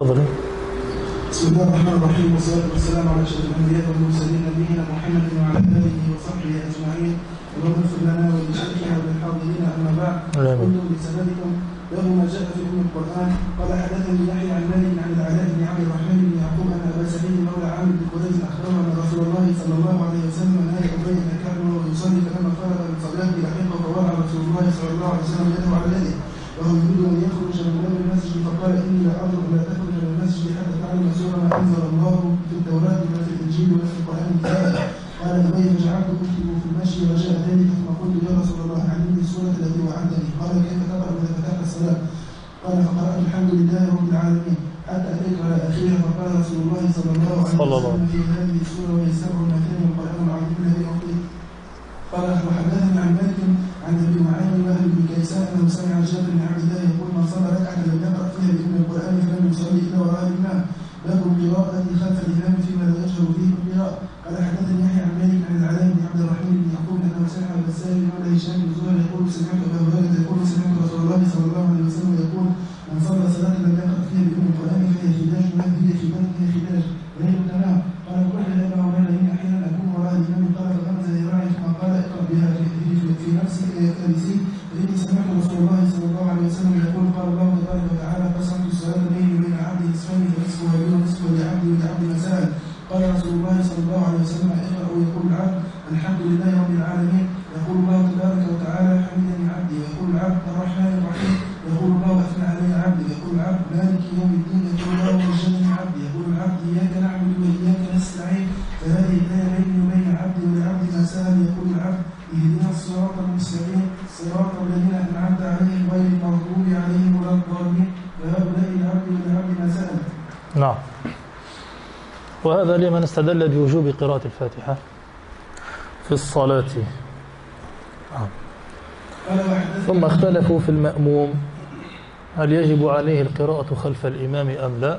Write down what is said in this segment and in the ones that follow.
تفضل بسم الله الرحمن الرحيم والصلاة والسلام على أشرف الأنبياء والمرسلين نبينا محمد وعلى آله وصحبه أجمعين. اللهم اغفر لنا ولشيخنا وللحاضرين أما بعد. كنتم بسندكم له ما جاء في أم القرآن. قال حدثني يحيى عن مالك عن العلاء بن عبد الرحمن بن يعقوب أن أبا سعيد مولى عامر بن قريش أخبره أن رسول الله صلى الله عليه وسلم نهى أبي أن كان وهو يصلي فلما فرغ من صلاته لحقه فوضع رسول الله صلى الله عليه وسلم يده على يده وهو يريد أن يخرج من باب المسجد فقال إني لا ارجو ان لا تخرج من المسجد حتى تعلم سوره ما أنزل الله في التوراة ولا في الإنجيل ولا في القرآن كتابا قال ابي فجعلت اكتب في المشي وجاء ذلك ثم قلت يا رسول الله علمني السوره التي وعدتني. قال كيف تقرا إذا فتحت الصلاة؟ قال فقرأت الحمد لله رب العالمين. حتى اتيت على اخرها فقال رسول الله صلى الله عليه وسلم في هذه السوره وهي سبع مثاني القران العظيم الذي اعطيت قال وحدثني عن مالك عن ابي معين وهب بن كيسان انه سمع جابر بن عبد الله يقول من صلى ركعه لم يقرا فيها بام القران فلم يصلي الا وراء الامام باب القراءه خلف الامام فيما لا يجهر فيه بالقراءه قال حدثني يحيى عن مالك عن العلاء بن عبد الرحمن بن يعقوب انه سمع بسام مولى هشام بن زهر يقول سمعت ابا هريره يقول سمعت رسول الله صلى الله عليه وسلم يقول من صلى صلاه لم يقرا فيها بام القران فهي خداج ولا هي خداج هي خداج غير تمام قال كل هذا ومعنى اني أحيانا اكون وراء الامام قال فغمز ذراعي ثم قال اقرا بها في, في, في, في نفسك يا فارسي فاني سمعت رسول الله صلى الله عليه وسلم يقول قال الله تبارك وتعالى قسمت الصلاه بيني وبين عبدي نصفين فنصفها لي ونصفها لعبدي ولعبدي ما سال رسول الله صلى الله عليه وسلم اقرا ويقول العبد الحمد لله رب العالمين يقول الله تبارك وتعالى حمدني عبدي يقول العبد الرحمن الرحيم يقول الله اثنى علي عبدي يقول العبد مالك يوم الدين يقول الله وجدني عبدي يقول العبد اياك نعبد واياك نستعين فهذه الايه بيني وبين عبدي ولعبدي ما سال يقول العبد اهدنا الصراط المستقيم صراط الذين انعمت عليهم غير المغضوب عليهم ولا الضالين فهؤلاء العبد ولعبد ما سال نعم وهذا لمن استدل بوجوب قراءة الفاتحة في الصلاة. وحدثني ثم اختلفوا في المأموم. هل يجب عليه القراءة خلف الإمام أم لا؟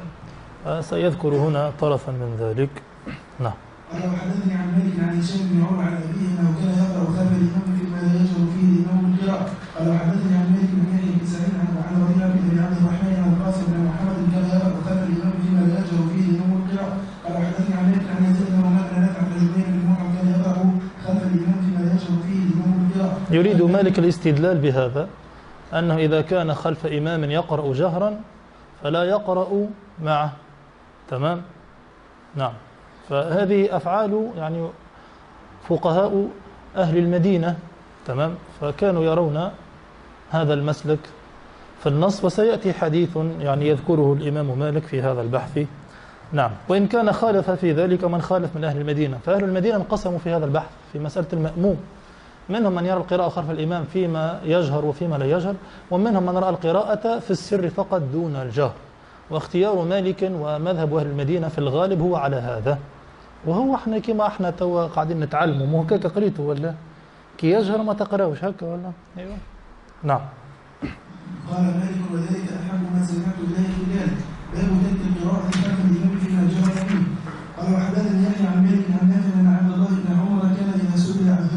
آه، سيذكر هنا طرفا من ذلك. نعم. قال وحدثني عن مالك عن هشام بن عمر عن أبيه أنه كان يقرأ خلف الإمام فيما لا يجهر فيه الإمام القراءة. قال وحدثني عن مالك الاستدلال بهذا أنه إذا كان خلف إمام يقرأ جهرا فلا يقرأ معه. تمام؟ نعم. فهذه أفعال يعني فقهاء أهل المدينة. تمام؟ فكانوا يرون هذا المسلك. في النص وسيأتي حديث يعني يذكره الإمام مالك في هذا البحث. نعم. وإن كان خالف في ذلك من خالف من أهل المدينة. فأهل المدينة انقسموا في هذا البحث في مسألة المأموم. منهم من يرى القراءة خلف الإمام فيما يجهر وفيما لا يجهر ومنهم من رأى القراءة في السر فقط دون الجهر. واختيار مالك ومذهب أهل المدينة في الغالب هو على هذا. وهو إحنا كما إحنا توا قاعدين نتعلموا مو هكاك قريته ولا؟ كي يجهر ما تقراوش هكا ولا؟ أيوه. نعم. قال مالك وذلك أحب ما سمعت إليه في ذلك باب ترك القراءه خلف الامام فيما جهر فيه. قال وحدثني يحيى عن مالك عن نافع عن عبد الله بن عمر كان إذا سئل عن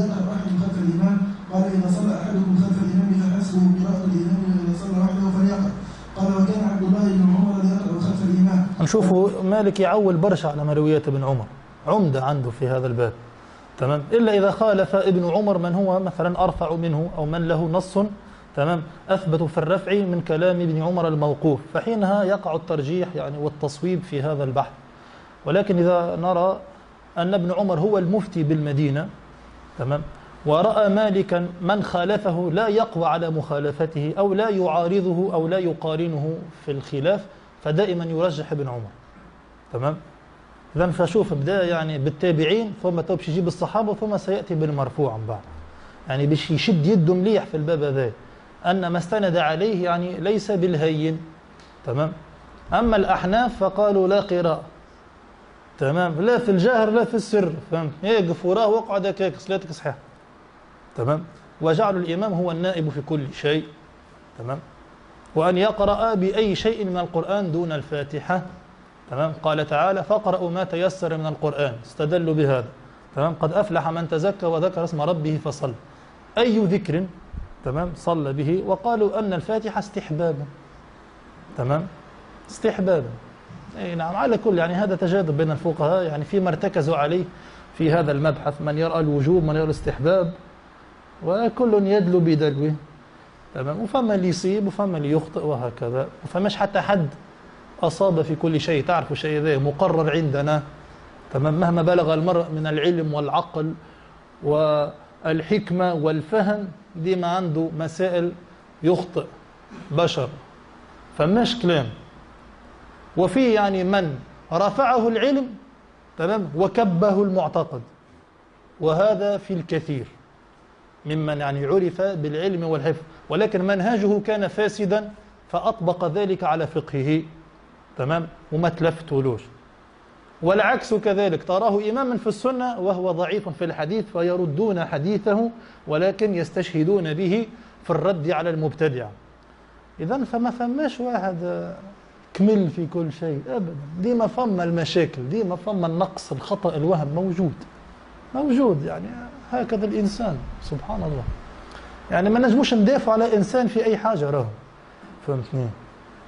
يقرا احد خلف الامام قال إذا صلى أحدكم خلف الامام فحسبه قراءة الامام وإذا صلى وحده فليقرأ. قال وكان عبد الله بن عمر لا يقرا خلف الامام نشوفوا مالك يعول برشا على مرويات ابن عمر. عمدة عنده في هذا الباب. تمام؟ إلا إذا خالف ابن عمر من هو مثلا أرفع منه أو من له نص. تمام؟ أثبت في الرفع من كلام ابن عمر الموقوف. فحينها يقع الترجيح يعني والتصويب في هذا البحث. ولكن إذا نرى أن ابن عمر هو المفتي بالمدينة تمام؟ ورأى مالكا من خالفه لا يقوى على مخالفته أو لا يعارضه أو لا يقارنه في الخلاف فدائما يرجح ابن عمر. تمام؟ إذا فشوف بدأ يعني بالتابعين ثم تو باش يجيب الصحابة ثم سيأتي بالمرفوع من بعد يعني باش يشد يده مليح في الباب هذا. أن ما استند عليه يعني ليس بالهين. تمام؟ أما الأحناف فقالوا لا قراءة. تمام. لا في الجهر لا في السر فهمت؟ يقف وراه واقعد هكاك صلاتك صحيحة. تمام؟ وجعلوا الإمام هو النائب في كل شيء. تمام؟ وأن يقرأ بأي شيء من القرآن دون الفاتحة. تمام؟ قال تعالى فاقرأوا ما تيسر من القرآن استدلوا بهذا. تمام؟ قد أفلح من تزكى وذكر اسم ربه فصل أي ذكر تمام صلى به وقالوا أن الفاتحة استحباب. تمام؟ استحبابا أي نعم على كل يعني هذا تجاذب بين الفقهاء يعني فيما ارتكزوا عليه في هذا المبحث من يرى الوجوب من يرى الاستحباب وكل يدلو بدلوه. تمام؟ وفما اللي يصيب وفما اللي يخطئ وهكذا. وفماش حتى حد أصاب في كل شيء. تعرفوا شيء ذا مقرر عندنا. تمام؟ مهما بلغ المرء من العلم والعقل والحكمة والفهم ديما عنده مسائل يخطئ بشر. فماش كلام. وفي يعني من رفعه العلم تمام؟ وكبه المعتقد. وهذا في الكثير ممن يعني عرف بالعلم والحفظ. ولكن منهجه كان فاسدا فأطبق ذلك على فقهه تمام؟ وما تلفتولوش والعكس كذلك تراه إماما في السنة وهو ضعيف في الحديث فيردون حديثه ولكن يستشهدون به في الرد على المبتدع. إذا فما فماش واحد كمل في كل شيء. أبدا. ديما فما المشاكل ديما فما النقص الخطأ الوهم موجود. موجود يعني هكذا الإنسان. سبحان الله. يعني ما نجموش ندافع على إنسان في أي حاجة راهو. فهمتني؟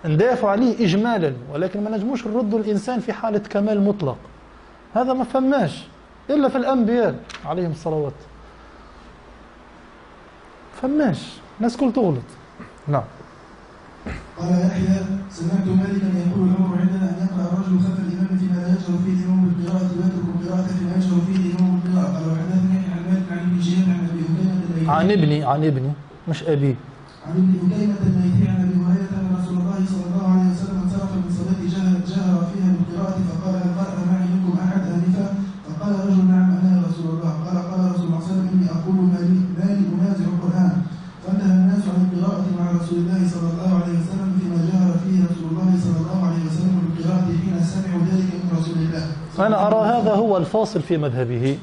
ندافع عليه إجمالا ولكن ما نجموش نردوا الإنسان في حالة كمال مطلق. هذا ما فماش إلا في الأنبياء عليهم الصلوات. فماش الناس كل تغلط. نعم. قال يحيى سمعت مالكا يقول الامر عندنا أن يقرأ الرجل خلف الإمام فيما لا يجهر فيه الإمام بالقراءة ويترك القراءة فيما يجهر فيه الإمام بالقراءة. قال وحدثني عن مالك عن ابن شهاب عن أبي هريره عن ابني عن ابني مش أبي. عن ابن الليثي عن ابي هريره ان رسول الله صلى الله عليه وسلم انصرف من صلاه جهر, جهر فيها بالقراءه فقال هل قرأ معي منكم احد انفا فقال رجل نعم أنا يا رسول الله قال قال رسول الله صلى الله عليه وسلم اني أقول ما لي ما لي انازع القران فانتهى الناس عن القراءه مع رسول الله صلى الله عليه وسلم فيما جهر فيه رسول الله صلى الله عليه وسلم بالقراءه حين سمعوا ذلك من رسول الله أنا أرى هذا هو الفاصل في مذهبه.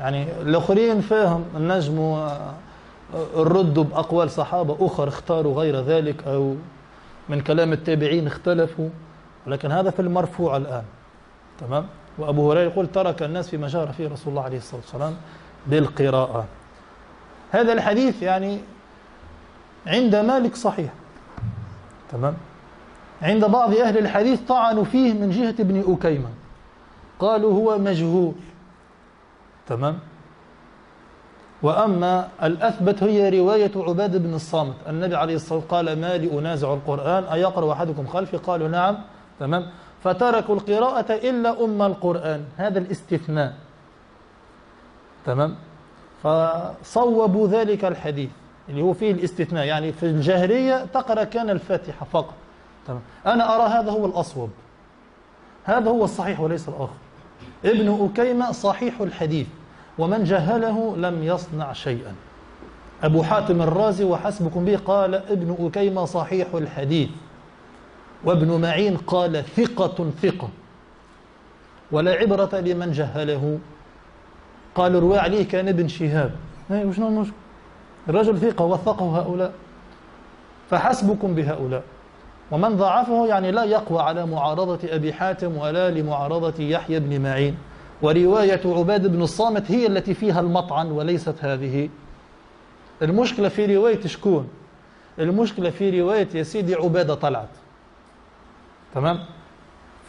يعني الآخرين فاهم النجم الرد بأقوال صحابة أخر اختاروا غير ذلك أو من كلام التابعين اختلفوا. ولكن هذا في المرفوع الآن. تمام؟ وأبو هريرة يقول ترك الناس فيما جار فيه رسول الله عليه الصلاة والسلام بالقراءة. هذا الحديث يعني عند مالك صحيح. تمام؟ عند بعض أهل الحديث طعنوا فيه من جهة ابن أكيمة. قالوا هو مجهول. تمام؟ وأما الأثبت هي رواية عباد بن الصامت. النبي عليه الصلاة والسلام قال ما لي أنازع القرآن أيقرأ أحدكم خلفي؟ قالوا نعم. تمام؟ فتركوا القراءة إلا أم القرآن. هذا الاستثناء. تمام؟ فصوبوا ذلك الحديث اللي هو فيه الاستثناء. يعني في الجهرية تقرأ كان الفاتحة فقط. تمام؟ أنا أرى هذا هو الأصوب. هذا هو الصحيح وليس الآخر. ابن أكيمة صحيح الحديث ومن جهله لم يصنع شيئا. أبو حاتم الرازي وحسبكم به قال ابن أكيمة صحيح الحديث. وابن معين قال ثقة ثقة. ولا عبرة لمن جهله. قالوا رواه عليه كان ابن شهاب. إيه، وشنو المشكلة؟ الرجل ثقة وثقه هؤلاء. فحسبكم بهؤلاء. ومن ضعفه يعني لا يقوى على معارضة أبي حاتم ولا لمعارضة يحيى بن معين. ورواية عباد بن الصامت هي التي فيها المطعن وليست هذه. المشكلة في رواية شكون؟ المشكلة في رواية يا سيدي عبادة طلعت. تمام؟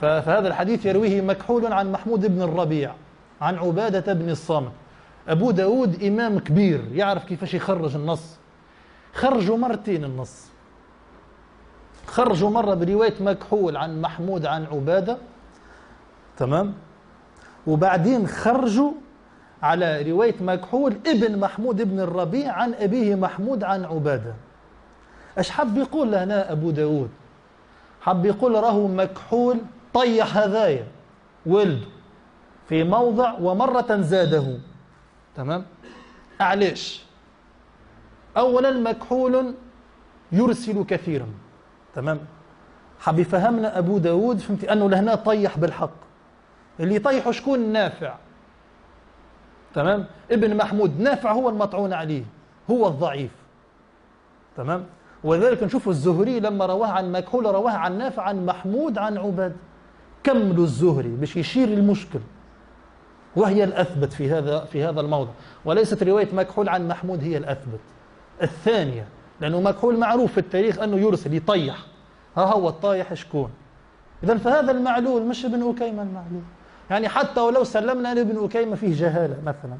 فهذا الحديث يرويه مكحول عن محمود بن الربيع عن عبادة بن الصامت. أبو داود إمام كبير يعرف كيفاش يخرج النص. خرجوا مرتين النص. خرجوا مرة برواية مكحول عن محمود عن عبادة. تمام؟ وبعدين خرجوا على رواية مكحول ابن محمود بن الربيع عن أبيه محمود عن عبادة. إيش حب يقول هنا أبو داود؟ حب يقول راهو مكحول طيح هذايا ولده في موضع ومرة زاده. تمام؟ علاش أولا مكحول يرسل كثيرا. تمام؟ حب يفهمنا أبو داود فهمتي؟ أنه لهنا طيح بالحق. اللي يطيحه شكون؟ نافع. تمام؟ ابن محمود نافع هو المطعون عليه هو الضعيف. تمام؟ وذلك نشوف الزهري لما رواه عن مكحول رواه عن نافع عن محمود عن عباد. كملوا الزهري باش يشير المشكل. وهي الأثبت في هذا في هذا الموضع. وليست رواية مكحول عن محمود هي الأثبت. الثانية لأنه مكحول معروف في التاريخ أنه يرسل يطيح. ها هو الطايح شكون؟ إذا فهذا المعلول مش ابن أكيمة المعلول. يعني حتى ولو سلمنا أن ابن أكيمة فيه جهالة مثلا.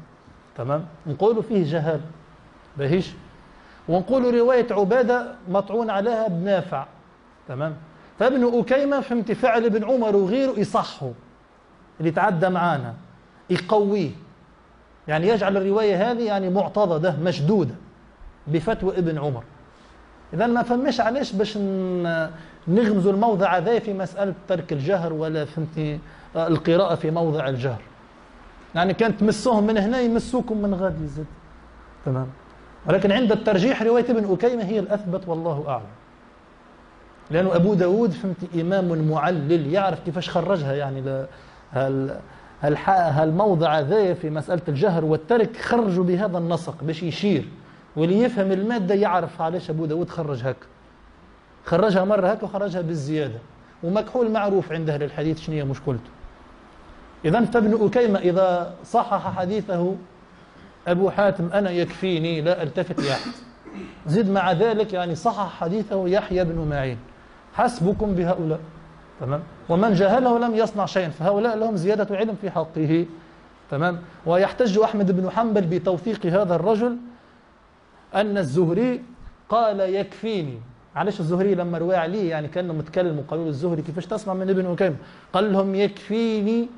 تمام؟ نقول فيه جهالة. بهيش؟ ونقول رواية عبادة مطعون عليها بنافع تمام؟ فابن أكيمة فهمت فعل ابن عمر وغيره يصحه. اللي تعدى معانا يقويه. يعني يجعل الرواية هذه يعني معتضدة مشدودة بفتوى ابن عمر. إذا ما فمش علاش باش نغمزوا الموضع هذا في مسألة ترك الجهر ولا فهمتني القراءة في موضع الجهر. يعني كانت تمسوهم من هنا يمسوكم من غادي زد تمام؟ ولكن عند الترجيح رواية ابن أكيمة هي الأثبت والله أعلم. لأنه أبو داود فهمت إمام معلل يعرف كيفاش خرجها يعني هال هالموضع ذا في مسألة الجهر والترك خرجوا بهذا النسق باش يشير. واللي يفهم المادة يعرف علاش أبو داود خرج هكا. خرجها مرة هكا وخرجها بالزيادة. ومكحول معروف عند أهل الحديث شنو هي مشكلته. إذا فابن أكيمة إذا صحح حديثه أبو حاتم أنا يكفيني لا ألتفت لأحد. زد مع ذلك يعني صحح حديثه يحيى بن معين. حسبكم بهؤلاء. تمام؟ ومن جهله لم يصنع شيئا فهؤلاء لهم زيادة علم في حقه. تمام؟ ويحتج أحمد بن حنبل بتوثيق هذا الرجل أن الزهري قال يكفيني. معلش الزهري لما روى عليه يعني كأنه متكلم وقالوا الزهري كيفاش تسمع من ابن أكيم؟ قال لهم يكفيني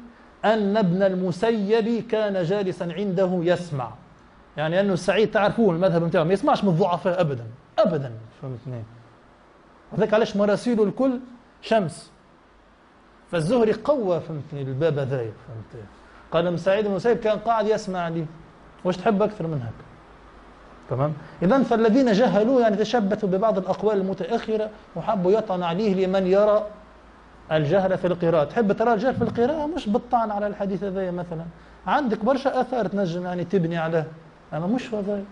أن ابن المسيب كان جالسا عنده يسمع. يعني أنه سعيد تعرفون المذهب نتاعه ما يسمعش من الضعفاء أبدا أبدا. فهمتني وذلك علاش مراسيله الكل شمس. فالزهري قوى فهمتني الباب هذايا فهمت قال سعيد بن المسيب كان قاعد يسمع لي واش تحب أكثر من هكا؟ تمام؟ إذا فالذين جهلوا يعني تشبثوا ببعض الأقوال المتأخرة وحبوا يطعن عليه لمن يرى الجهل في القراءة. تحب ترى الجهل في القراءة؟ مش بالطعن على الحديث هذا مثلا. عندك برشا آثار تنجم يعني تبني عليه. أنا مش هذا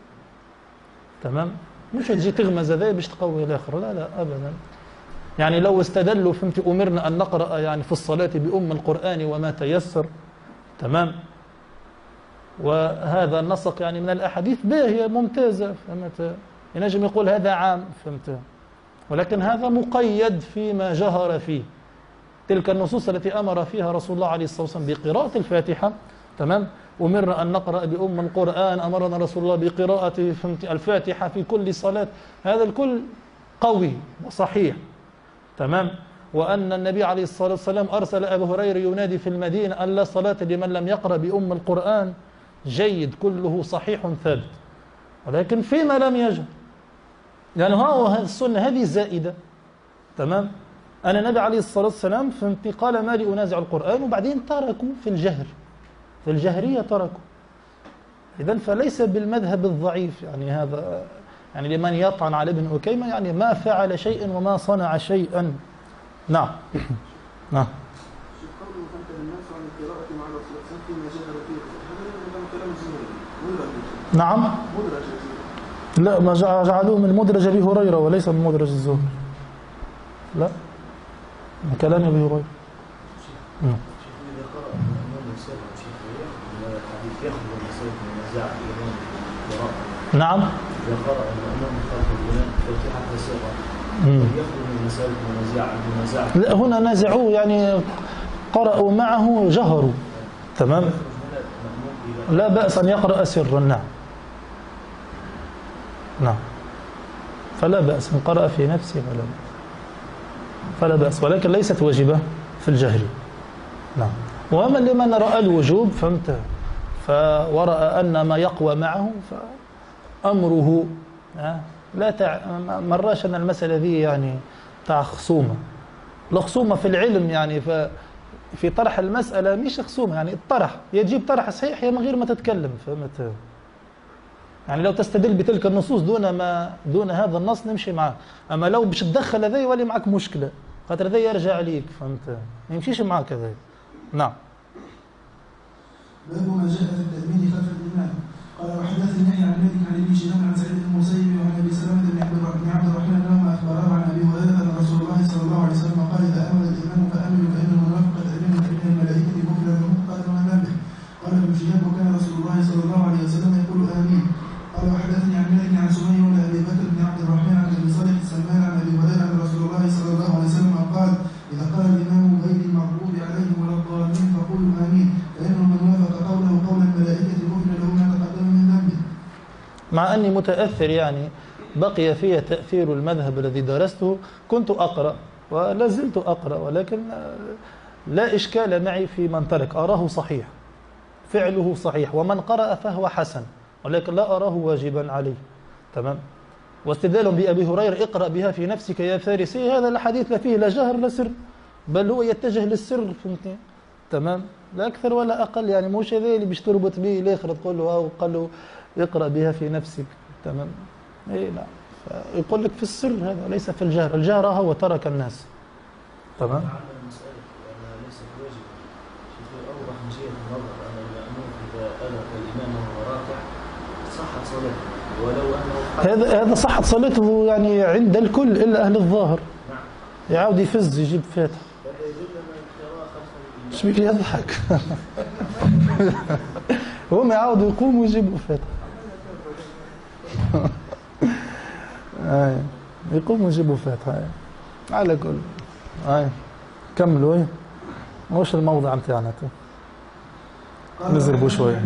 تمام؟ مش تجي تغمز هذا باش تقوي الآخر. لا لا أبدا. يعني لو استدلوا فهمت أمرنا أن نقرأ يعني في الصلاة بأم القرآن وما تيسر. تمام؟ وهذا النسق يعني من الأحاديث. باهية ممتازة فهمت؟ ينجم يقول هذا عام فهمت؟ ولكن هذا مقيد فيما جهر فيه. تلك النصوص التي أمر فيها رسول الله عليه الصلاة والسلام بقراءة الفاتحة تمام؟ أمرنا أن نقرأ بأم القرآن أمرنا رسول الله بقراءة فهمت؟ الفاتحة في كل صلاة. هذا الكل قوي وصحيح تمام؟ وأن النبي عليه الصلاة والسلام أرسل أبو هريرة ينادي في المدينة أن لا صلاة لمن لم يقرأ بأم القرآن. جيد كله صحيح ثابت. ولكن فيما لم لأنه يعني السنة هذه زائدة. تمام؟ أنا النبي عليه الصلاة والسلام فهمتني قال ما لي أنازع القرآن وبعدين تركوا في الجهر. في الجهرية تركوا. إذا فليس بالمذهب الضعيف. يعني هذا يعني لمن يطعن على ابن أكيمة يعني ما فعل شيئا وما صنع شيئا. نعم. نعم. نعم. لا ما جعلوه من مدرج أبي هريرة وليس من مدرج الزهري. لا. من كلام أبي هريرة. نعم. المنازع لا هنا نازعوه يعني قرأوا معه جهروا. تمام؟ لا بأس أن يقرأ سرا. نعم. نعم. فلا بأس إن قرأ في نفسه فلا بأس. فلا بأس ولكن ليست واجبة في الجهل. نعم. وأما لمن رأى الوجوب فهمت؟ ورأى أن ما يقوى معه فأمره لا تع... مراش أن المسألة ذي يعني تاع خصومة. الخصومة في العلم يعني ف... في طرح المسألة مش خصومة يعني الطرح. يا تجيب طرح صحيح يا من غير ما تتكلم فهمت؟ يعني لو تستدل بتلك النصوص دون ما دون هذا النص نمشي معاه. أما لو باش تدخل هذا يولي معك مشكلة خاطر هذا يرجع عليك فهمت؟ ما يمشيش معاك هذا نعم. باب ما جاء في التأمين خلف الإمام قال وحدثني يحيى عن مالك عن ابن شهاب عن سعيد بن المسيب وعن أبي سلمة بن عبد الرحمن أني متأثر يعني. بقي في تأثير المذهب الذي درسته. كنت أقرأ ولا زلت أقرأ ولكن لا إشكال معي في من ترك. أراه صحيح فعله صحيح. ومن قرأ فهو حسن ولكن لا أراه واجبا عليه. تمام؟ واستدلال بأبي هريرة اقرأ بها في نفسك يا فارسي هذا الحديث لا فيه لا جهر لا سر بل هو يتجه للسر فهمتني؟ تمام؟ لا أكثر ولا أقل يعني. مش هذا اللي باش تربط به الآخر تقول له أو قال له اقرأ بها في نفسك. تمام؟ اي لا. يقول لك في السر هذا وليس في الجهر. الجهر هو ترك الناس. تمام؟ هذا هذا صحت صلاته يعني عند الكل إلا أهل الظاهر. يعاود يفز يجيب فاتحة. إيش بيك يضحك هم يعاودوا يقوموا ويجيبوا فاتحة. آية. يقوموا يجيبوا فاتحة آية. على كل. هاي كملوا. إيه. وش الموضع نتاعنا نزربوا شوية. عن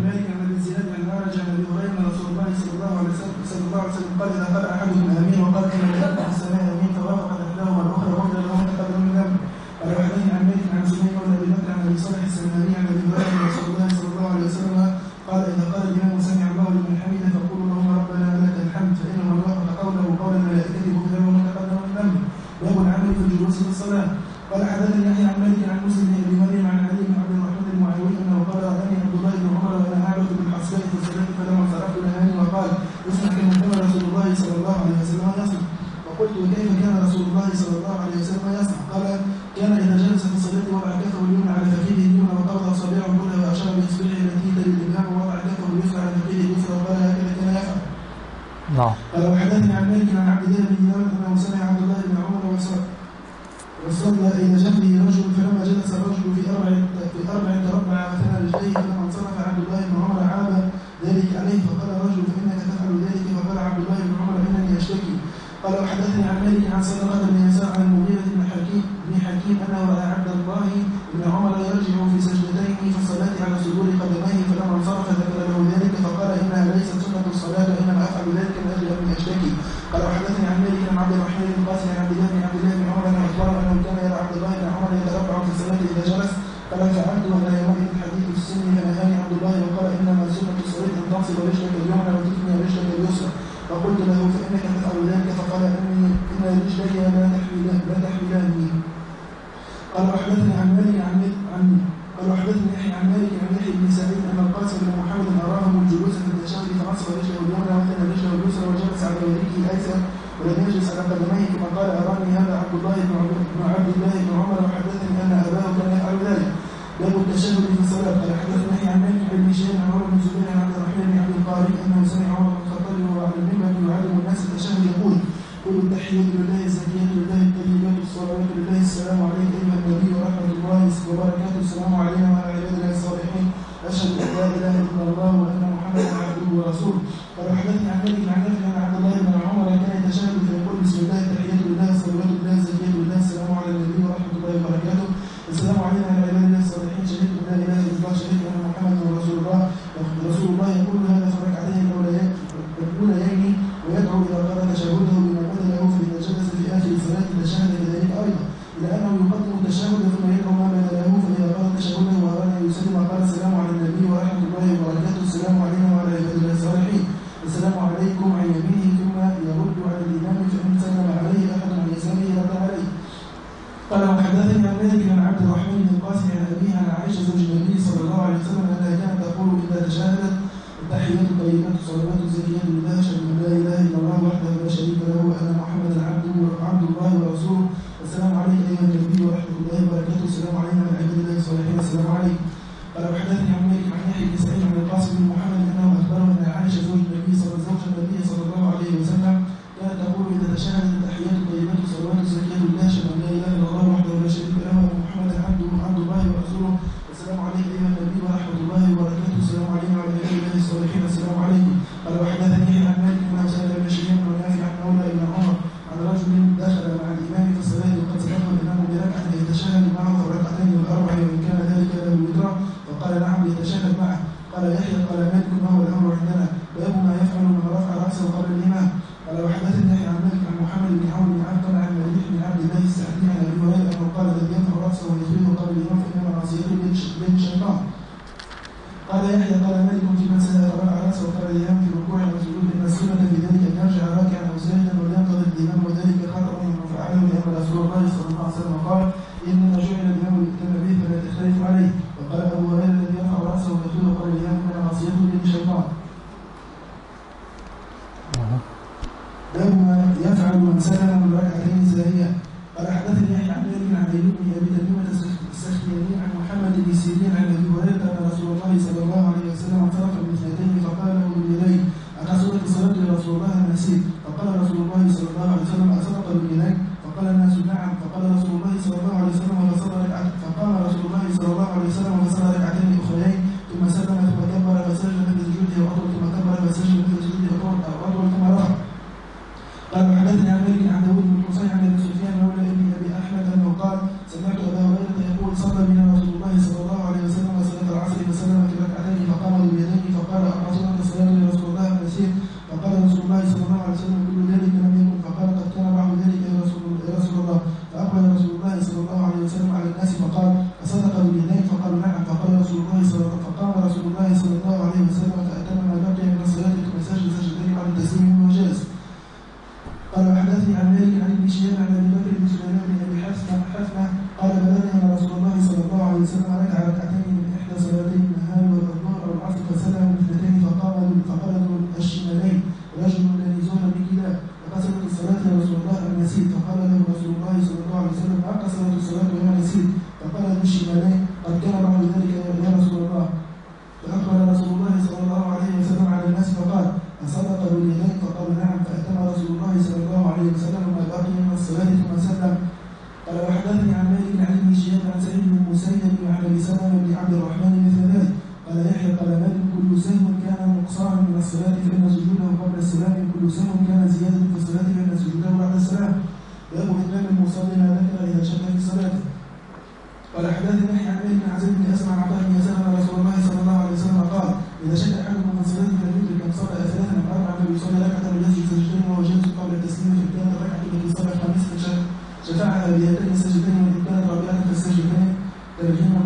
عن سمية أبي بكر عن أبي صالح عن أبي الله أنصب رجلك اليمنى وتثني رجلك اليسرى. فقلت له فإنك من أولاك فقال إني إن رجلي لا تحوي لا تحوي قال أحدثني عن जीवन परिपथ सर्वत जीवन سيرين عن ابي ان رسول الله صلى الله زيد بن عبد سلمة بن عبد الرحمن مثل ثلاث قال يحيى قال مالك كل سهم كان نقصانا من الصلاة فإن سجوده قبل السلام كل سهم كان زيادة في الصلاة فإن سجوده بعد السلام. باب إتمام المصلي ما ذكر إذا شك في صلاته. قال حدثني يحيى عن بن عزيز بن أسمع عن عطاء بن يسار رسول الله صلى الله عليه وسلم قال إذا شك أحدكم من صلاته فليدرك كم صلى ثلاثا أو أربعا فليصلي ركعة ويسجد سجدين وهو جالس قبل التسليم في الثالثة ركعة التي صلى الخميس شفعها بيدين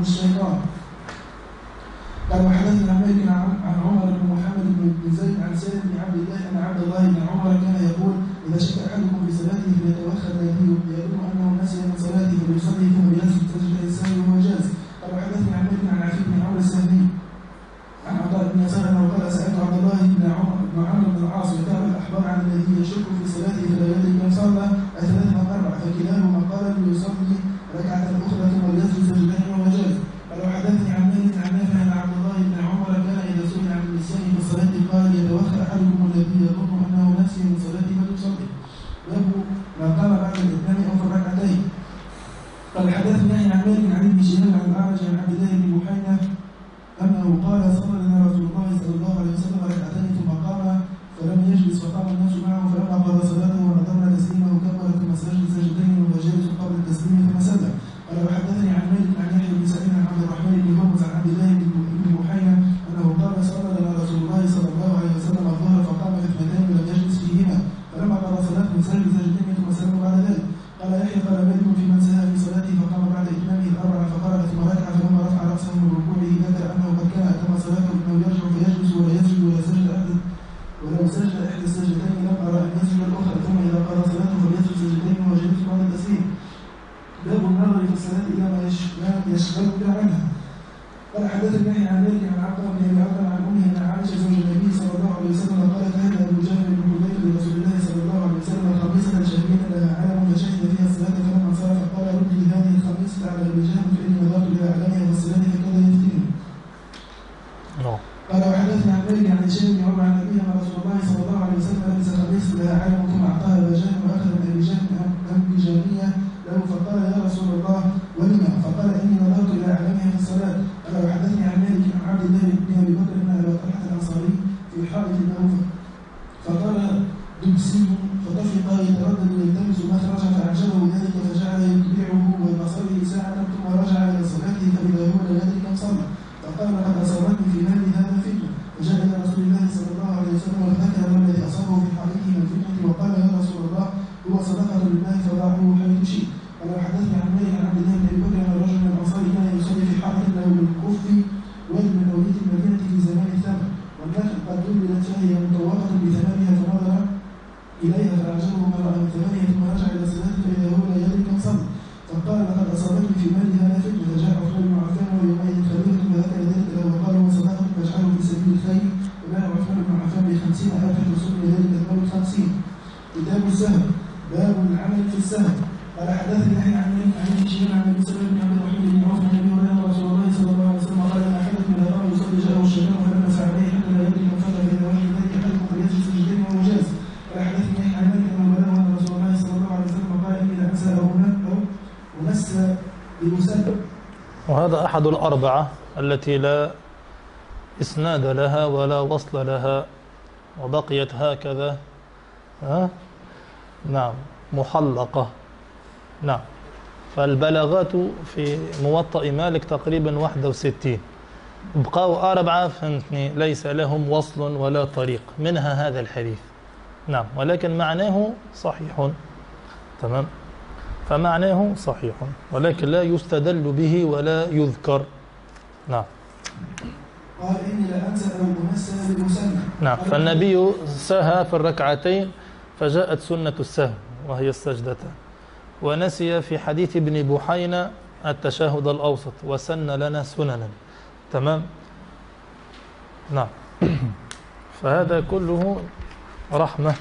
The. وهذا أحد الأربعة التي لا إسناد لها ولا وصل لها وبقيت هكذا. ها؟ نعم محلقة. نعم. فالبلاغات في موطأ مالك تقريبا 61 بقوا أربعة فهمتني ليس لهم وصل ولا طريق. منها هذا الحديث. نعم ولكن معناه صحيح. تمام؟ فمعناه صحيح ولكن لا يستدل به ولا يذكر. نعم. قال إني نعم فالنبي سهى في الركعتين فجاءت سنة السهو وهي السجدتان ونسي في حديث ابن بحينة التشهد الأوسط وسن لنا سننا. تمام؟ نعم. فهذا كله رحمة.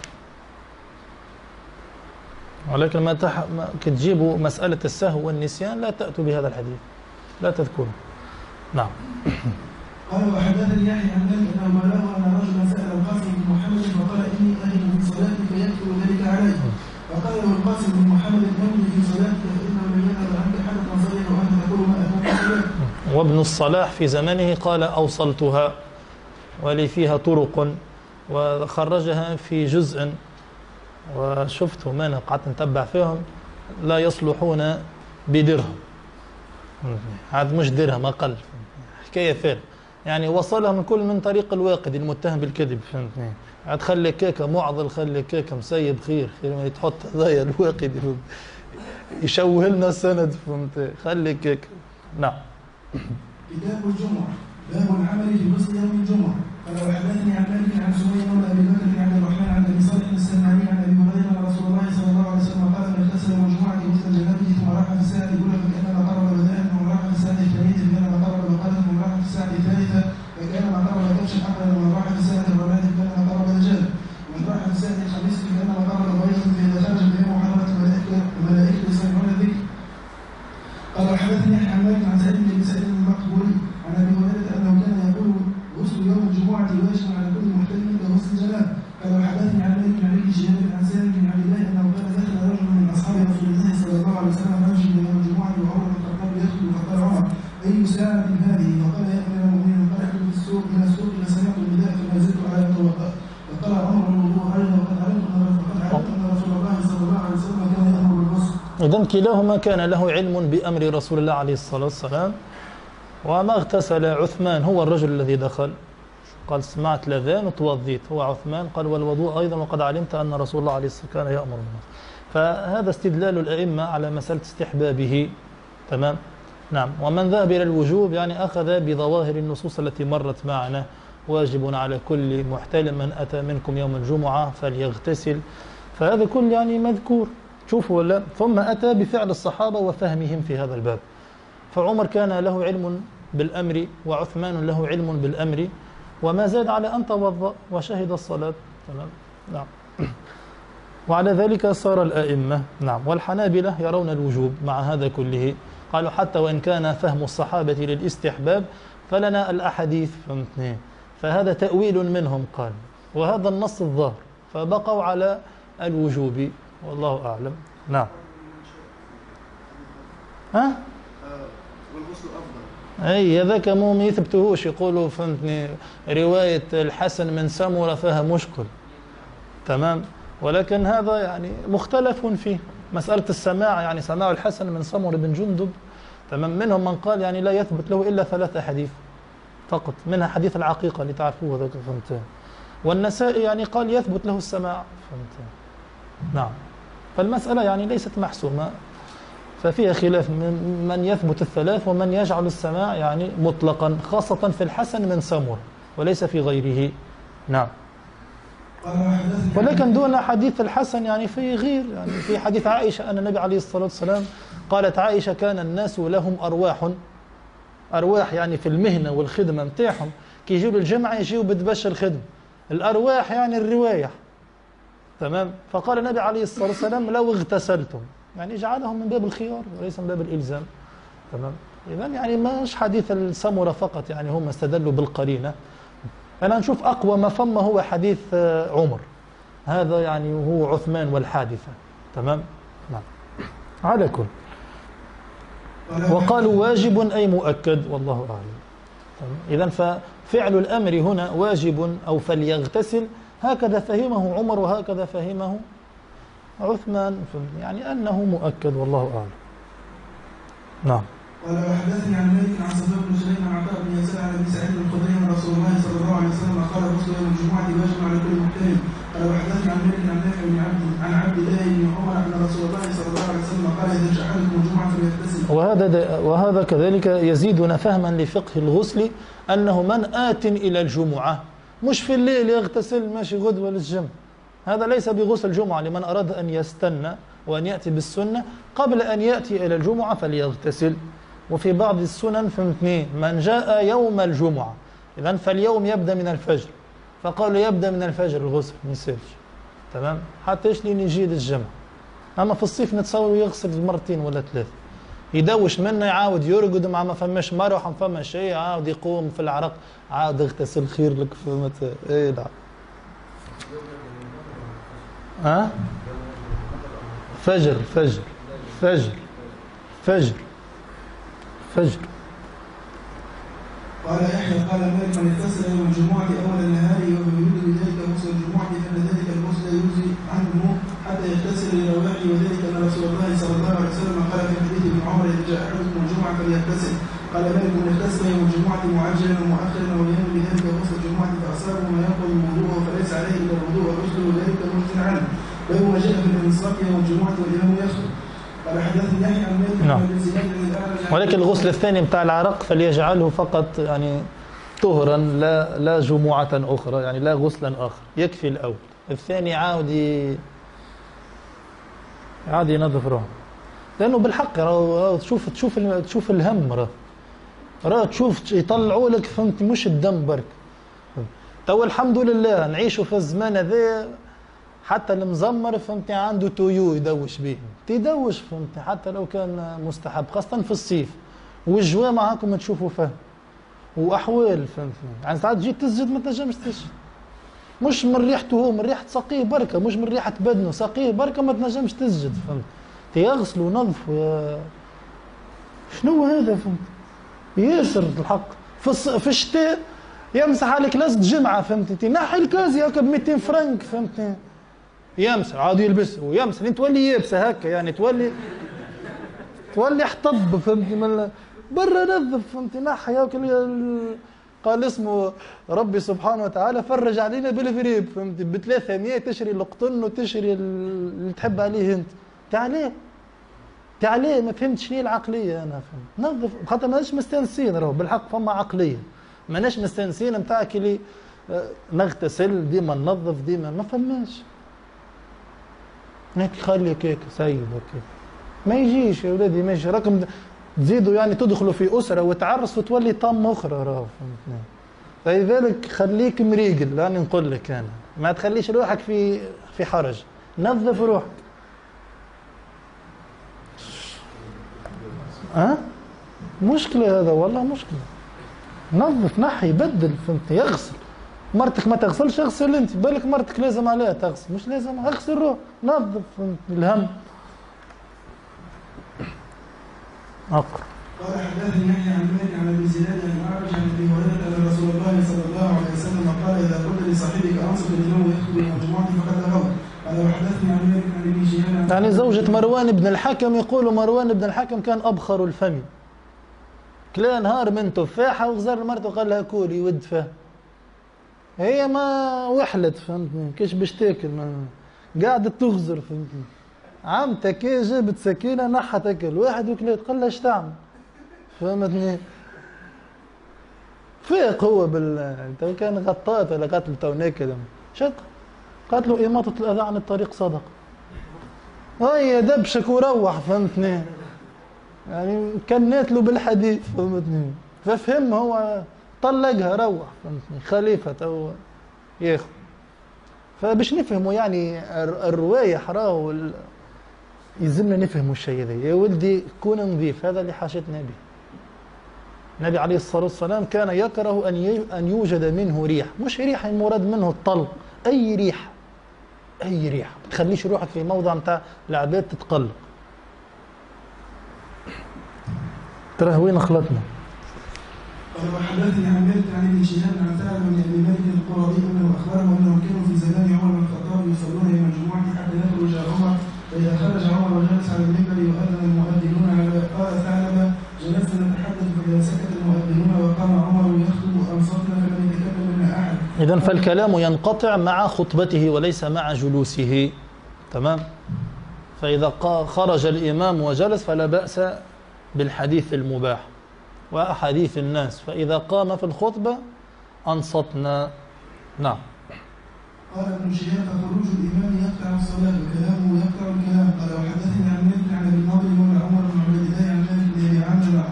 ولكن ما, تح... ما تجيبوا مسألة السهو والنسيان لا تأتوا بهذا الحديث. لا تذكروا. نعم. قال وحدثني يحيى عن مالك أنه بلغه أن رجلا سأل القاسم بن محمد فقال إني أهل من صلاتي فيكثر ذلك علي. فقال له القاسم بن محمد امني في صلاتك فإنه لم يذهب عنك حدث صغيرا وأنت تقول ما صلاتك وابن الصلاح في زمنه قال أوصلتها ولي فيها طرق وخرجها في جزء وشفته ما أنا قعدت نتبع فيهم لا يصلحون بدرهم. هذا مش درهم أقل. حكاية فارغ يعني وصلها من كل من طريق الواقد المتهم بالكذب. فهمتني؟ عاد خلي كيكة معضل خلي كيكة مسيب خير خير ما تحط هذايا الواقد يشوه لنا السند. فهمت خلي كيكة نعم. كتاب الجمعة باب العمل في غسل يوم الجمعة. قال وحدثني عن مالك عن سميه مولى أبي بكر بن عبد الرحمن عن أبي صالح السمعاني عن أبي هريرة أن رسول الله صلى الله عليه وسلم قال من اغتسل الجمعه غسل جنابه ثم راح في الساعة الأولى فكانما قرب بدائه ثم راح في الساعة الثانية فكانما قرب بقره ثم راح في الساعة الثالثة فكانما قرب كبشا حقا ومن راح في الساعة الرابعه فكانما قرب رجالا ومن راح في الساعة الخامسه فكانما قرب بيضا فاذا خرج اليوم حضرت الملائكه الملائكه يسمعون الذكر. قال وحدثني عن مالك عن سعيد بن سعيد المقبولي عن ابي هريره انه كان يقول غسل يوم الجمعه واجب على كل محتل كغسل الجنابه قال وحدثني عن مالك عن ابي شهاب عن سالم بن عبد الله انه كان دخل رجل من اصحاب رسول الله صلى الله عليه وسلم رجل من يوم الجمعه وعمر بن الخطاب يدخل فقال عمر اي ساعه هذه فقال يا امير المؤمنين انطلقت في السوق إلى السوق فسمعت النداء فما زلت على يتوضا فقال عمر بن الوضوء أيضا وقد علمت ان وقد علمت ان رسول الله صلى الله عليه وسلم كان يامر بالغسل إذن كلاهما كان له علم بأمر رسول الله عليه الصلاة والسلام. وما اغتسل عثمان هو الرجل الذي دخل. قال سمعت الأذان وتوضيت. هو عثمان قال والوضوء أيضا وقد علمت أن رسول الله عليه الصلاة والسلام كان يأمر بالناس فهذا استدلال الأئمة على مسألة استحبابه. تمام؟ نعم. ومن ذهب إلى الوجوب يعني أخذ بظواهر النصوص التي مرت معنا. واجب على كل محتل من أتى منكم يوم الجمعة فليغتسل. فهذا كل يعني مذكور. شوفوا ولا ثم أتى بفعل الصحابة وفهمهم في هذا الباب. فعمر كان له علم بالأمر وعثمان له علم بالأمر وما زاد على أن توضأ وشهد الصلاة. تمام؟ نعم. وعلى ذلك صار الأئمة. نعم. والحنابلة يرون الوجوب مع هذا كله. قالوا حتى وإن كان فهم الصحابة للاستحباب فلنا الأحاديث. فهمتني؟ فهذا تأويل منهم قال. وهذا النص الظاهر. فبقوا على الوجوب. والله أعلم. نعم. ها؟ والغسل افضل أي هذاك مو ما يثبتوهوش يقولوا فهمتني رواية الحسن من سمرة فيها مشكل. تمام؟ ولكن هذا يعني مختلف فيه. مسألة السماع يعني سماع الحسن من سمر بن جندب. تمام؟ منهم من قال يعني لا يثبت له إلا ثلاث احاديث فقط منها حديث العقيقة اللي تعرفوه هذاك فهمت؟ والنسائي يعني قال يثبت له السماع فهمت؟ نعم. فالمسألة يعني ليست محسومة ففيها خلاف من من يثبت الثلاث ومن يجعل السماع يعني مطلقا خاصة في الحسن من سمر وليس في غيره. نعم. ولكن دون حديث الحسن يعني في غير يعني في حديث عائشة أن النبي عليه الصلاة والسلام قالت عائشة كان الناس لهم أرواح أرواح يعني في المهنة والخدمة متاعهم. كي يجيوا للجمعة يجيوا بدبش الخدمة الأرواح يعني الروايح. تمام؟ فقال النبي عليه الصلاة والسلام لو اغتسلتم. يعني جعلهم من باب الخيار وليس من باب الإلزام. تمام؟ إذا يعني مش حديث السمرة فقط يعني هم استدلوا بالقرينة. أنا نشوف أقوى ما فم هو حديث آه، عمر. هذا يعني هو عثمان والحادثة. تمام؟ نعم. على كل. قال وقالوا واجب أي مؤكد؟ والله أعلم. إذا ففعل الأمر هنا واجب أو فليغتسل هكذا فهمه عمر وهكذا فهمه عثمان يعني أنه مؤكد والله أعلم. نعم. قال وحدثني عن مالك عن صفوان بن سليم عن عطاء بن يسار عن أبي سعيد الخدري عن رسول الله صلى الله عليه وسلم قال غسل يوم الجمعة واجب على كل محترم قال وحدثني عن مالك عن نافع بن عبد عن عبد الله بن عمر أن رسول الله صلى الله عليه وسلم قال إذا احدكم الجمعة فليغتسل وهذا وهذا كذلك يزيدنا فهما لفقه الغسل أنه من آت إلى الجمعة. مش في الليل يغتسل ماشي غدوة للجمع هذا ليس بغسل جمعة لمن أراد أن يستنى وأن يأتي بالسنة قبل أن يأتي إلى الجمعة فليغتسل. وفي بعض السنن فهمتني من جاء يوم الجمعة. إذا فاليوم يبدأ من الفجر. فقالوا يبدأ من الفجر الغسل ما يصيرش. تمام؟ حتى إيش لين يجي للجمع أما في الصيف نتصور يغسل مرتين ولا ثلاث يدوش منه يعاود يرقد مع ما فماش مروحة ما فما شيء عاود يقوم في العرق عاود اغتسل خير لك فهمت اي نعم ها؟ فجر فجر فجر فجر فجر. قال يحيى قال مالك من اغتسل يوم الجمعة أول النهار ومن يريد بذلك غسل الجمعة فان ذلك الغسل يجزي عنه حتى يغتسل لرواحه وذلك ان رسول الله صلى الله عليه وسلم قال في حديث ابن عمر اذا جاء احدكم الجمعه فليغتسل قال مالك من اغتسل يوم الجمعه معجلا ومؤخرا وينوي بذلك غسل الجمعه فاصابه ما ينقض الوضوء فليس عليه إلا الوضوء وغسله ذلك مجزي عنه. وهو جاء في الانصراف يوم الجمعة والامام يخطب قال حدثني يحيى عن مالك نعم. ولكن الغسل الثاني بتاع العرق فليجعله فقط يعني طهرا لا لا جمعة أخرى يعني لا غسلا آخر. يكفي الأول. الثاني عاود ي- عاد ينظف روحه لأنه بالحق راهو تشوف تشوف تشوف الهم راه. راه تشوف يطلعوا لك فهمت؟ مش الدم برك. تو الحمد لله نعيشوا في الزمان هذا. حتى المزمر فهمتني عنده تويو يدوش به. تيدوش فهمتني حتى لو كان مستحب خاصة في الصيف. والجوامع هاكم تشوفوا فهم وأحوال فهمتني يعني ساعات تجي تسجد ما تنجمش تسجد. مش من ريحته هو من ريحة ساقيه بركة. مش من ريحة بدنه ساقيه بركة ما تنجمش تسجد فهمت؟ تيغسل ونظف يا شنو هذا فهمت؟ ياسر الحق. في. في الشتاء يمسح عليك لازم جمعة فهمتني؟ تنحي الكازي هكا ب 200 فرنك فهمتني؟ يمسح عاد يلبس ويمسح. لين تولي يابسة هكا يعني تولي تولي احطب فهمتني؟ من برا نظف فهمتني؟ نحي ال- قال اسمه ربي سبحانه وتعالى فرج علينا بالفريب فهمتني؟ ب 300 تشري القطن وتشري ال- اللي تحب عليه انت. تعالى تعالى ما فهمت شنو العقلية أنا فهمت. نظف خاطر ماناش مستانسين راهو بالحق فما عقلية. ماناش مستانسين نتاعك اللي آه، نغتسل ديما ننظف ديما ما فماش. هيك خليك هيك سيب هيك ما يجيش يا ولادي ماشي راكم تزيدوا يعني تدخلوا في أسرة وتعرسوا وتولي طم أخرى راهو فهمتني. فلذلك خليك مريقل أنا نقول لك أنا. ما تخليش روحك في في حرج. نظف روحك. ها؟ مشكلة هذا والله مشكلة. نظف نحي بدل فهمتني يغسل. مرتك ما تغسلش اغسل انت. بالك مرتك لازم عليها تغسل. مش لازم اغسل روح. نظف فهمتني الهم. اقرا قال حدثني يحيى عن مالك عن أبي زناد عن الاعرج عن أبي أن رسول الله صلى الله عليه وسلم قال إذا قلت لصاحبك انصت اليوم يوم الجمعه فقد لغوت قال وحدثني عن مالك عن ابي شهاب عن يعني زوجة مروان بن الحكم يقول مروان بن الحكم كان أبخر الفم. كلا نهار من تفاحة وغزر مرته قال لها كولي ود فيها هي ما وحلت فهمتني؟ كيش باش تاكل قاعدة تغزر فهمتني؟ عمتك هي جابت سكينة نحت أكل واحد وكلات قال لها تعمل؟ فهمتني؟ فيق هو بال كان غطات ولا قتل تو ناكل. شق؟ قالت له إماطة الأذى عن الطريق صدق. هيا دبشك وروح فهمتني؟ يعني كنت له بالحديث فهمتني؟ ففهم هو طلقها روح فهمتني؟ خليفة تو ياخذ فباش نفهموا يعني الر- الرواية حراه. يلزمنا نفهموا الشيء ذا يا ولدي كون نظيف هذا اللي حاجتنا به النبي عليه الصلاة والسلام كان يكره أن أن يوجد منه ريح. مش ريح المراد منه الطلق. أي ريح. أي ريح ما تخليش روحك في موضع متاع العباد تتقلق ترى وين خلطنا. وحدثني عن مالك عن ابن شهاب عن ثعلب بن أبي مالك القرظي أنه أخبره انهم كانوا في زمان عمر بن الخطاب يصلون يوم الجمعة حتى يخرج عمر فإذا خرج عمر وجلس على المنبر يؤذن المؤذنون على قال ثعلب جلسنا نتحدث فاذا سكت المؤذنون وقام عمر يخطب انصتنا فلم يتكلم منا احد إذا فالكلام ينقطع مع خطبته وليس مع جلوسه. تمام؟ فإذا خرج الإمام وجلس فلا بأس بالحديث المباح وأحاديث الناس. فإذا قام في الخطبة أنصتنا. نعم. قال ابن شهاب فخروج الإمام يقطع الصلاة وكلامه يقطع الكلام. قال وحدثني عن مالك عن النضر مولى عمر بن عبيد الله عن مالك بن أبي عامر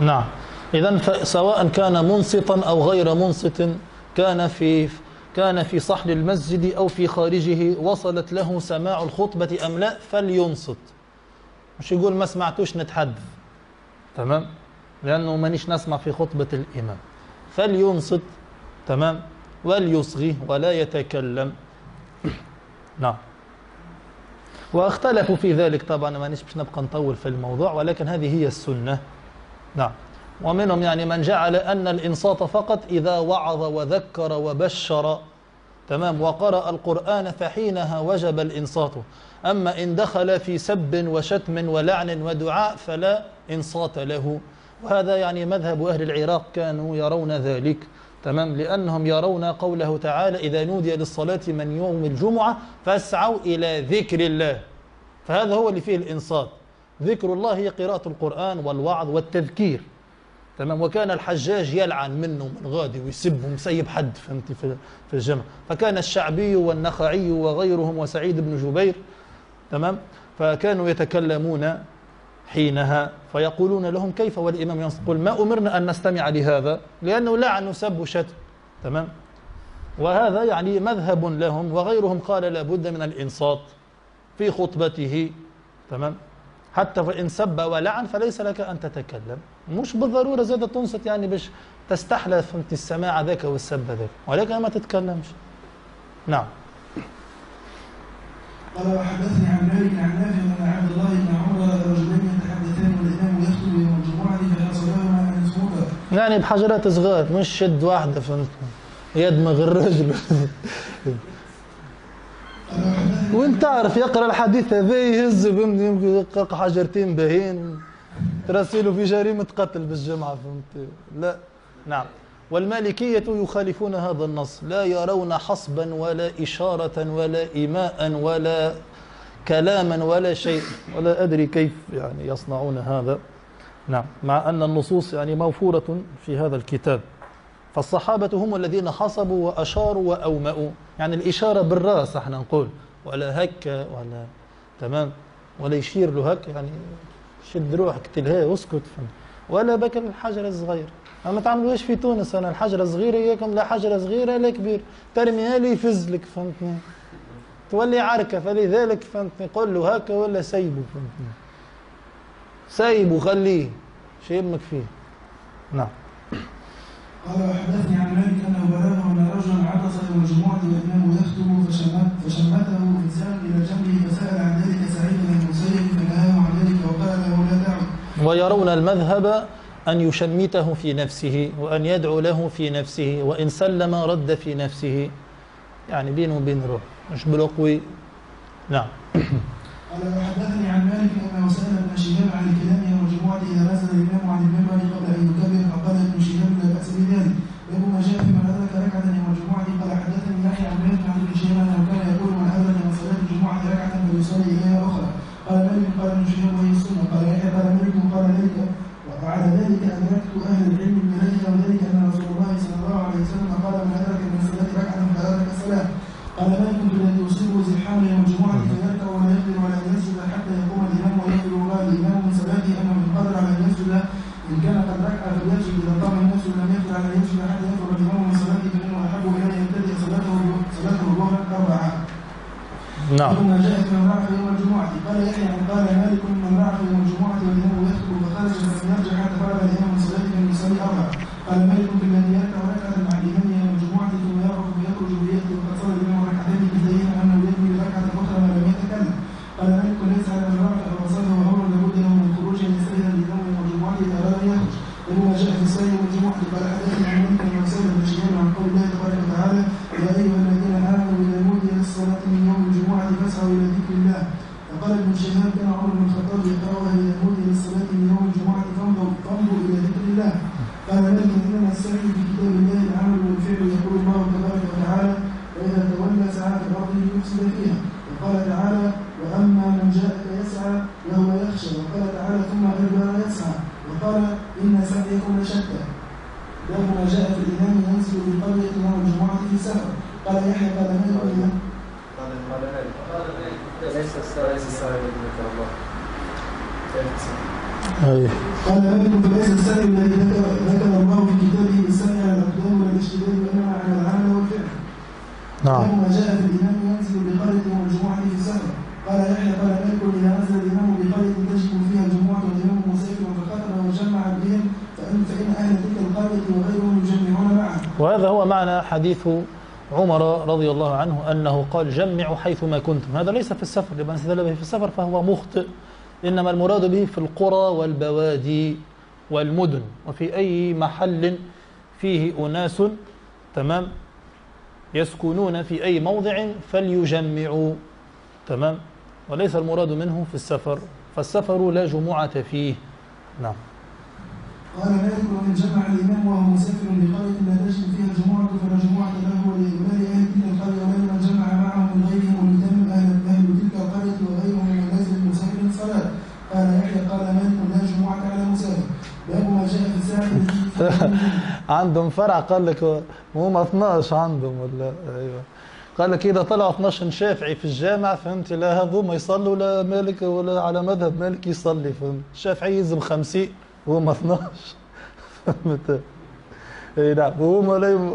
نعم. إذا سواء كان منصتا أو غير منصت كان في كان في صحن المسجد أو في خارجه وصلت له سماع الخطبة أم لا فلينصت. مش يقول ما سمعتوش نتحدث. تمام؟ لأنه مانيش نسمع في خطبة الإمام. فلينصت. تمام؟ وليصغي ولا يتكلم. نعم. واختلفوا في ذلك طبعا مانيش باش نبقى نطول في الموضوع ولكن هذه هي السنة. نعم. ومنهم يعني من جعل أن الإنصات فقط إذا وعظ وذكر وبشر. تمام. وقرأ القرآن فحينها وجب الإنصات. أما إن دخل في سب وشتم ولعن ودعاء فلا إنصات له. وهذا يعني مذهب أهل العراق كانوا يرون ذلك. تمام؟ لأنهم يرون قوله تعالى إذا نودي للصلاة من يوم الجمعة فاسعوا إلى ذكر الله. فهذا هو اللي فيه الإنصات. ذكر الله هي قراءة القرآن والوعظ والتذكير. تمام؟ وكان الحجاج يلعن منه من غادي ويسب ومسيب حد فهمتي؟ في في الجمع. فكان الشعبي والنخعي وغيرهم وسعيد بن جبير تمام؟ فكانوا يتكلمون حينها فيقولون لهم كيف والإمام ينصت قل ما أمرنا أن نستمع لهذا؟ لأنه لعن وسب وشتم تمام؟ وهذا يعني مذهب لهم وغيرهم قال لابد من الإنصات في خطبته. تمام؟ حتى فإن سب ولعن فليس لك أن تتكلم. مش بالضرورة زاد تنصت يعني باش تستحلى فهمت السماع ذاك والسب ذاك ولكن ما تتكلمش. نعم. قال وحدثني عن مالك عن نافع ان عبد الله بن يعني بحجرات صغار مش شد واحدة فهمت؟ يدمغ الرجل وانت تعرف؟ يقرأ الحديث هذا يهز يدقق حجرتين باهين. ترسله في جريمة قتل بالجمعة فهمت؟ لا. نعم. والمالكية يخالفون هذا النص. لا يرون حصبا ولا إشارة ولا إيماء ولا كلاما ولا شيء. ولا أدري كيف يعني يصنعون هذا. نعم. مع أن النصوص يعني موفورة في هذا الكتاب. فالصحابة هم الذين حصبوا وأشاروا وأومأوا. يعني الإشارة بالرأس إحنا نقول. ولا هك ولا تمام. ولا يشير له هك يعني شد روحك تلهي اسكت. فهم. ولا بك الحجر الصغير. ما تعملوش في تونس؟ أنا الحجره صغيره اياكم لا حجره صغيره لا كبير. ترميها لي يفز لك فهمتني؟ تولي عركة فلذلك فهمتني؟ قل له هكا ولا سيبه فهمتني؟ سيبه خليه شو يهمك فيه. نعم. قال وحدثني عن مالك أنه بلغه أن رجلا عطس يوم الجمعه والامام يخطب فشمت فشمته إنسان إلى جنبه فسأل عن ذلك سعيد بن المسيب فنهاه عن ذلك وقال له لا تعد ويرون المذهب أن يشمته في نفسه وأن يدعو له في نفسه وإن سلم رد في نفسه. يعني بينه وبين روح. مش بالقوي نعم. قال وحدثني عن مالك انه سال ابن شهاب عن الكلام يوم الجمعه إذا نزل الإمام عن المنبر قبل أن يكبر فقال ابن شهاب لا باس بذلك باب ما جاء في من ادرك ركعه يوم الجمعه قال حدثني يحيى عن مالك عن ابن شهاب انه كان يقول من ادرك من صلاه الجمعه ركعه فليصلي اليها أخرى قال مالك قال ابن شهاب وهي السنة قال يحيى قال مالك قال ذلك وبعد ذلك ادركت أهل العلم بذلك وذلك ان رسول الله صلى الله عليه وسلم قال من ادرك من الصلاه ركعه فادرك الصلاه قال مالك الذي يصيبه زحام يوم الجمعه فيركع ولا يقدر ولا يسجد حتى يقوم الامام ويخبر قال الامام من صلاته انه من قدر على ان يسجد ان كان قد ركع فليسجد اذا قام الناس لم يقدر على ان يسجد حتى يخبر الامام من صلاته فانه احب إلى ان يبتدئ صلاته صلاته نعم ثم جاء في من رعف يوم الجمعة قال يحيى عن قال مالك من رعف يوم الجمعة والإمام يخطب فخرج فلم يرجع حتى فرغ الإمام من صلاته من يصلي أربعة قال مالك في الذي يركع ركعة مع الإمام يوم الجمعة ثم يرعف ويخرج ويأتي وقد صلى الإمام ركعتين كلتيهما أنه يبني ركعة أخرى ما لم يتكلم قال مالك ليس على من رفع أو صلى وأمر لابد له من الخروج أن يستأذن الإمام يوم الجمعة إذا أراد أن يخرج وهو جاء في السنة يوم الجمعة قال حدثني عن مالك بن سعد بن شهاب عن قول الله تبارك وتعالى يا أيها الذين آمنوا إذا نودي للصلاة من يوم الجمعة فاسعوا إلى ذكر الله فقال شهاب كان عمر بن الخطاب يقرأها إذا نودي للصلاة من يوم الجمعة. فانظر فانظر إلى ذكر الله. قال مالك إنما السعي في كتاب الله العمل والفعل يقول الله تبارك وتعالى وإذا تولى سعى في الأرض ليفسد فيها وقال تعالى وأما من جاءك يسعى وهو يخشى وقال تعالى ثم أدبر يسعى وقال إن سعيكم لشتى باب ما جاء في الإمام ينزل بقرية يوم الجمعة في سفر قال يحيى قال مالك ليس السائل ذكر الله أي قال مالك فليس السعي الذي ذكر ذكر الله في كتابه السعي على الأقدام ولا الاشتباه وإنما على العمل والفعل نعم باب ما جاء في الإمام ينزل بقرية يوم الجمعة في سفر قال يحيى قال مالك إذا نزل الإمام بقرية تجب فيها الجمعة والإمام مسافر فخطب وجمع بهم فإن فإن أهل تلك القرية وغيرهم يجمعون معه وهذا هو معنى حديث عمر رضي الله عنه أنه قال جمعوا حيثما كنتم هذا ليس في السفر لمن استدل به في السفر فهو مخطئ. إنما المراد به في القرى والبوادي والمدن. وفي أي محل فيه أناس تمام يسكنون في أي موضع فليجمعوا تمام. وليس المراد منه في السفر. فالسفر لا جمعة فيه. نعم. قال مالك ومن جمع الإمام وهو مسافر بقرية لا تجد فيها الجمعة فلا جمعة له ولإمام أهل تلك القرية ولمن جمع معهم من غيرهم ولتم أهل أهل تلك القرية وغيرهم من منازل مسافر صلاة قال يحيى قال مالك لا جمعة على مسافر. باب ما جاء في الساعة عندهم فرع قال لك هم 12 عندهم ولا أيوه. قال لك إذا طلعوا 12 شافعي في الجامع فهمت لا هذوما يصلوا لا مالك ولا على مذهب مالك يصلي فهمت. الشافعي يلزم 50 وهم 12 فهمت؟ إي نعم. وهم لا يم...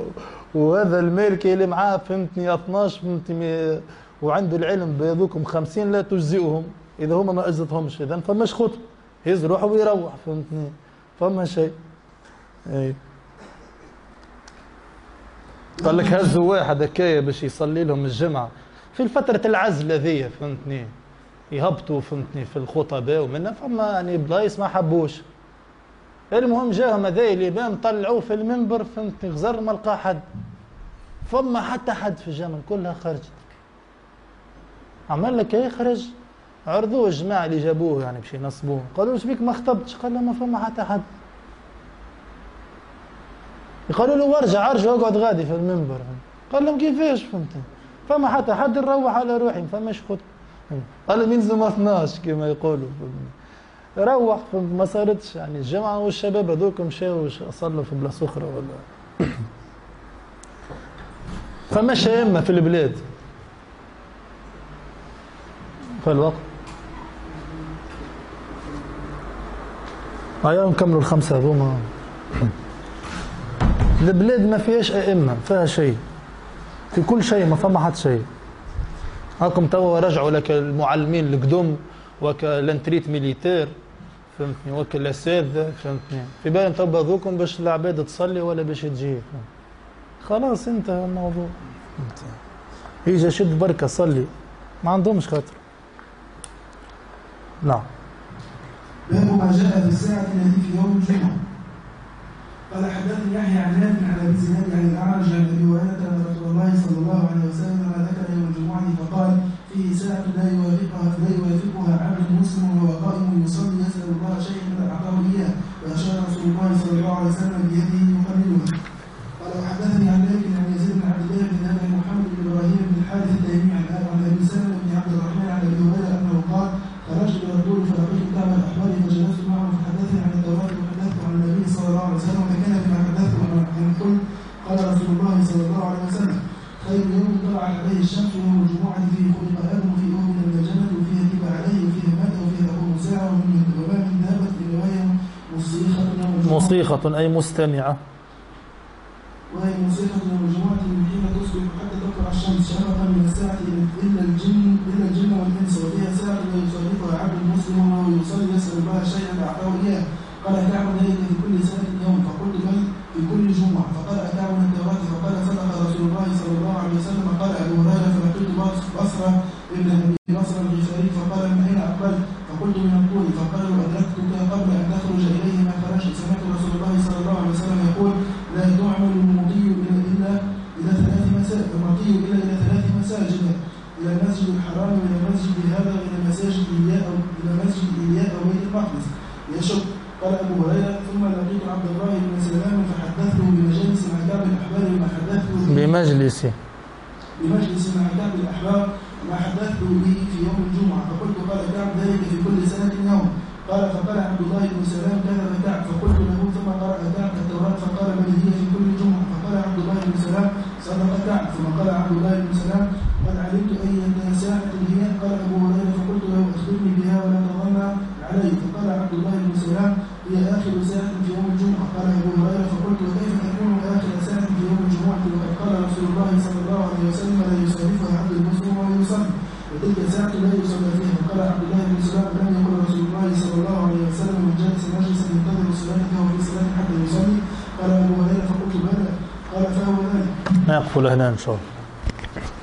وهذا المالكي اللي معاه فهمتني 12 فهمتني وعنده العلم بهذوكم 50 لا تجزئهم. إذا هما ما اجزتهمش إذا فماش خطب يهز روحه ويروح فهمتني؟ فما شيء. إي. قال لك هزوا واحد هكايا باش يصلي لهم الجمعة. في فترة العزل هذيا فهمتني؟ يهبطوا فهمتني في الخطباء ومنها فما يعني بلايص ما حبوش. المهم جاهم هذايا الإمام طلعوه في المنبر فهمتني غزر ما لقى حد. فما حتى حد في الجامع كلها خرجت. عمل لك إيه خرج؟ عرضوه الجماعة اللي جابوه يعني باش ينصبوه. قالوا إيش بيك ما خطبتش؟ قال ما فما حتى حد. قالوا له ارجع أرجع اقعد غادي في المنبر. قال لهم كيفاش فهمت؟ فما حتى حد نروح على روحي ما فماش خط قال لهم ينزلوا 12 كما يقولوا. فهمت. روح ما صارتش. يعني الجمعة والشباب هذوك مشاو صلوا في بلاصة أخرى ولا. فماش أئمة في البلاد. فالوقت هيا نكملوا الخمسة هذوما. البلاد ما فيهاش أئمة فيها شيء. في كل شيء ما فما حد شيء. هاكم توا رجعوا لك المعلمين القدم وك l'en retraite militaire. فهمتني. وك الاساتذه فهمتني. في بالهم توا ذوكم باش العباد تصلي ولا باش تجي. خلاص انتهى الموضوع. يجي شد بركة صلي. ما عندهمش خاطر. نعم. باب ما جاء في الساعة التي في يوم الجمعة. قال حدثني يحيى عن نافع عن أبي زناد عن الأعرج عن أبي هريره أن رسول الله صلى الله عليه وسلم ذكر يوم الجمعة فقال فيه ساعة لا يوافقها لا يوافقها عبد مسلم وهو قائم يصلي يسال الله شيئا من اعطاه اياه واشار رسول الله صلى أي مستمعة. وهي نصيحة ومجموعة من حين تصبح حتى تطلع الشمس شرقا من الساعة إلا الجن إلا الجن والإنس وفيها ساعة لا يصادفها عبد مسلم وهو يصلي يسأل الله شيئا فأعطاه إياه حتى